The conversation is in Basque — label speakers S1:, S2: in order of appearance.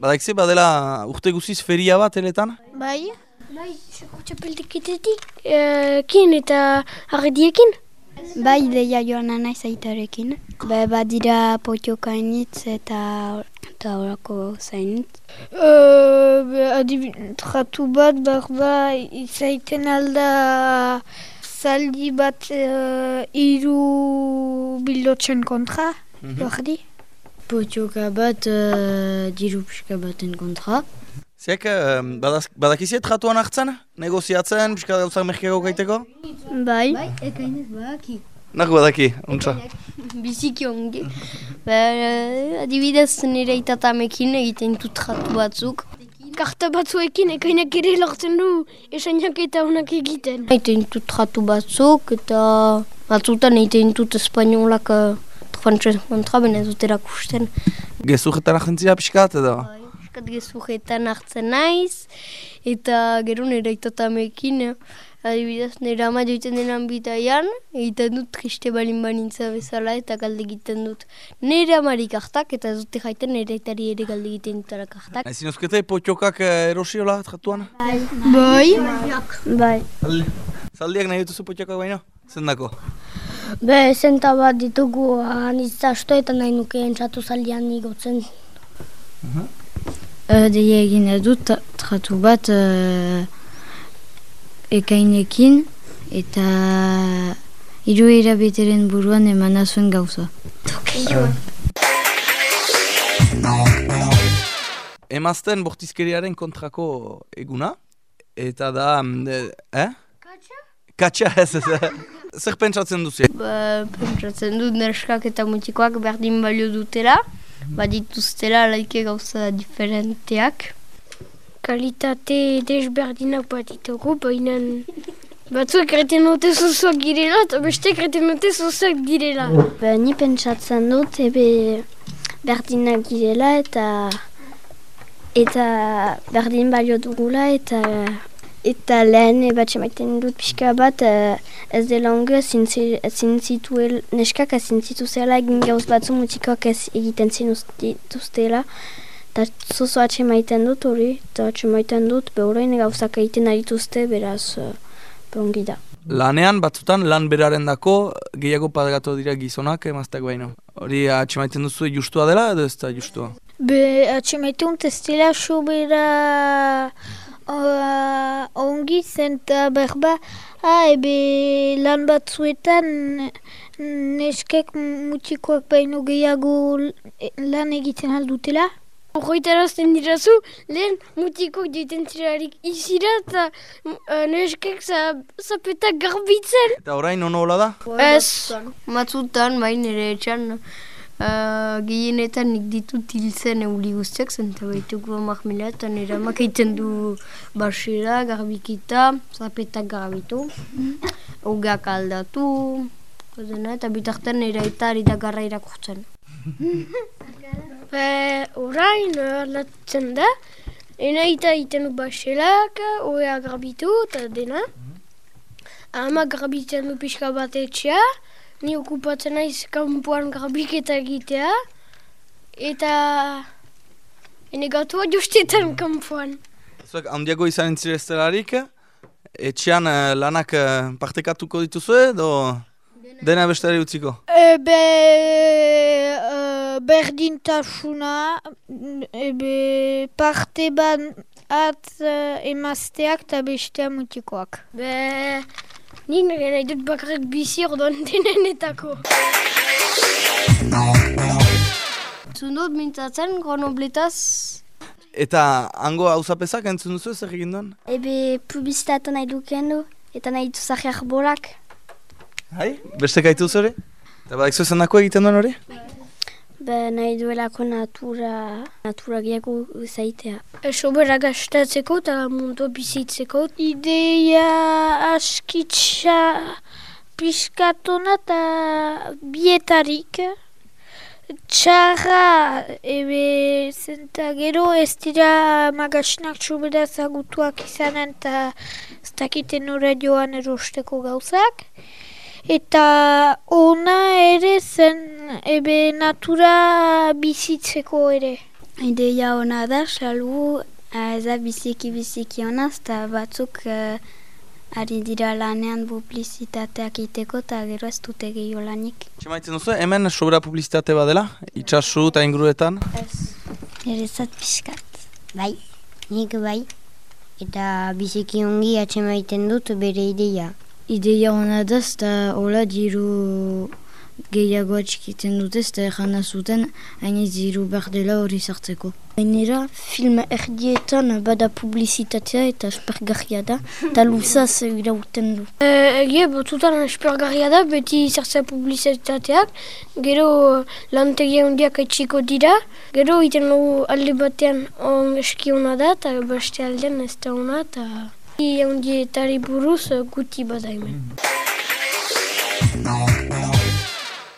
S1: Badaikze, badela urte guziz feria bat eletan?
S2: Bai. Bai, txapeltekitetik, uh, kin eta arrediekin.
S3: Bai, deia joan nahi zaitarekin. Ba, badira potiokainitz eta eta horako zainitz.
S2: Uh, Tratu bat, barba, izaiten alda zaldi bat uh, iru bilotzen kontra, mm -hmm.
S3: Potioka bat, uh, diru pixka baten kontra.
S1: Ziak, badakiziet tratuan hartzen? Negoziatzen, pixka gauzak merkiago gaiteko?
S3: Bai. Bai, ekainez badaki.
S1: Nahu badaki, untsa.
S3: Biziki ongi. Ba, adibidez nire itatamekin egiten dut tratu batzuk.
S2: Karta batzuekin ekainak ere lortzen du esainak eta honak egiten.
S3: Egiten dut tratu batzuk eta batzutan egiten dut espainolak frantzez kontra bene dut erakusten.
S1: Gezurretan agentzia pixkat edo?
S3: Piskat gezurretan hartzen naiz eta gero nire itatamekin Adibidez, nire ama joiten denan bitaian, egiten dut triste balin banintza bezala eta galde egiten dut. Nire amarik hartak eta dute jaiten nire etari ere galde egiten dutarak hartak.
S1: Ezin oskete potxokak erosiola tratuan?
S2: Bai. Bai.
S3: Bai.
S1: Zaldiak nahi dutuzu potxokak baino? Zendako?
S3: Be, zenta bat ditugu anitzasto eta nahi nuke entzatu zaldian nigotzen. Uh -huh. uh, Deia egin dut tratu bat ekainekin eta hiru erabeteren buruan emana zuen gauza.
S1: Emazten bortizkeriaren kontrako eguna, eta da... Eh? Katxa? Katxa, ez ez. Zer pentsatzen duzu?
S3: Ba, pentsatzen dut nerskak eta mutikoak berdin balio dutela, badituztela laike gauza diferenteak kalitate desberdinak bat ditugu, baina batzuk erreten dute zuzuak girela eta beste erreten dute zuzuak direla. Ba, ni pentsatzen dut, ebe berdinak girela eta eta berdin balio dugula eta eta lehen bat maiten dut pixka bat ez dela onge zintzituel neskak ez zintzituzela egin gauz batzu mutikoak ez egiten zinuztela. Eta zozo atxe maiten dut hori, eta atxe maiten dut, behorein gauzak egiten arituzte, beraz, uh, behongi da.
S1: Lanean, batzutan, lan beraren dako, gehiago padagatu dira gizonak, emazteak baino. Hori atxe maiten duzu justua dela, edo ez da justua?
S2: Be, atxe maiten dut ez dela sobera uh, ongi zen, eta berba, ah, ebe lan batzuetan, neskek mutikoak baino gehiago lan egiten aldutela. Horroitarazten dirazu, lehen mutikok joiten zirarik izira eta uh, neskek zapetak garbitzen.
S1: Eta orain ono hola da?
S3: Ez, matzutan, bain ere etxan, uh, gehienetan nik ditut hiltzen euli guztiak, zenta baituko amak mila eta nire amak egiten du basira, garbikita, zapetak garbitu, ugak aldatu, eta bitartan nire eta ari da garra irakurtzen.
S2: Ba, orain, aldatzen da, ena eta iten du baselak, oea grabitu eta dena. Ama grabitzen du pixka bat etxea, ni okupatzen naiz kanpoan grabiketa egitea, eta ene gatua justetan kanpoan.
S1: Zuek, handiago izan entzireztelarik, etxean lanak partekatuko dituzu edo dena bestari utziko?
S2: Ebe, berdintasuna, ebe parte bat at uh, emazteak eta bestea mutikoak. Be, nik nahi dut bakarrik bizi ordoan denenetako.
S3: Zundut mintzatzen, gronobletaz.
S1: Eta hango hauzapezak entzun duzu ez egin duen?
S3: Ebe publizitatea nahi duken du, eta nahi dut zahiak borak.
S1: Hai, beste gaitu zure? Eta badak zuzen egiten duen hori?
S3: Be, nahi duelako natura, natura gehiago zaitea.
S2: Sobera gastatzeko eta mundu bizitzeko. Ideia askitsa piskatona eta bietarik. Txarra, ebe, zenta gero ez dira magasinak sobera zagutuak izanen eta ez dakiten horre joan erosteko gauzak. Eta ona ere zen ebe natura bizitzeko ere.
S4: Ideia ona da, salbu, ez da biziki biziki honaz, eta batzuk uh, ari dira lanean publizitateak iteko eta gero ez dute gehiago lanik.
S1: Txemaitzen duzu, hemen sobera publizitate badela, itxasu eta inguruetan?
S4: Ez. Erezat pixkat. Bai, nik bai. Eta biziki ongi atxemaiten dut bere ideia.
S5: Ideia hona da, eta hola diru gehiago atxikiten dute, eta errana zuten, hain ez diru behar dela hori sartzeko. Gainera, film erdietan bada publizitatea eta espergarria da, eta luzaz irauten du.
S6: Egie, botutan espergarria da, beti zertzea publizitateak, gero lantegia handiak etxiko dira, gero iten logu alde batean on eskiona da, eta beste aldean ez da ona, eta handietari buruz guti bada hemen.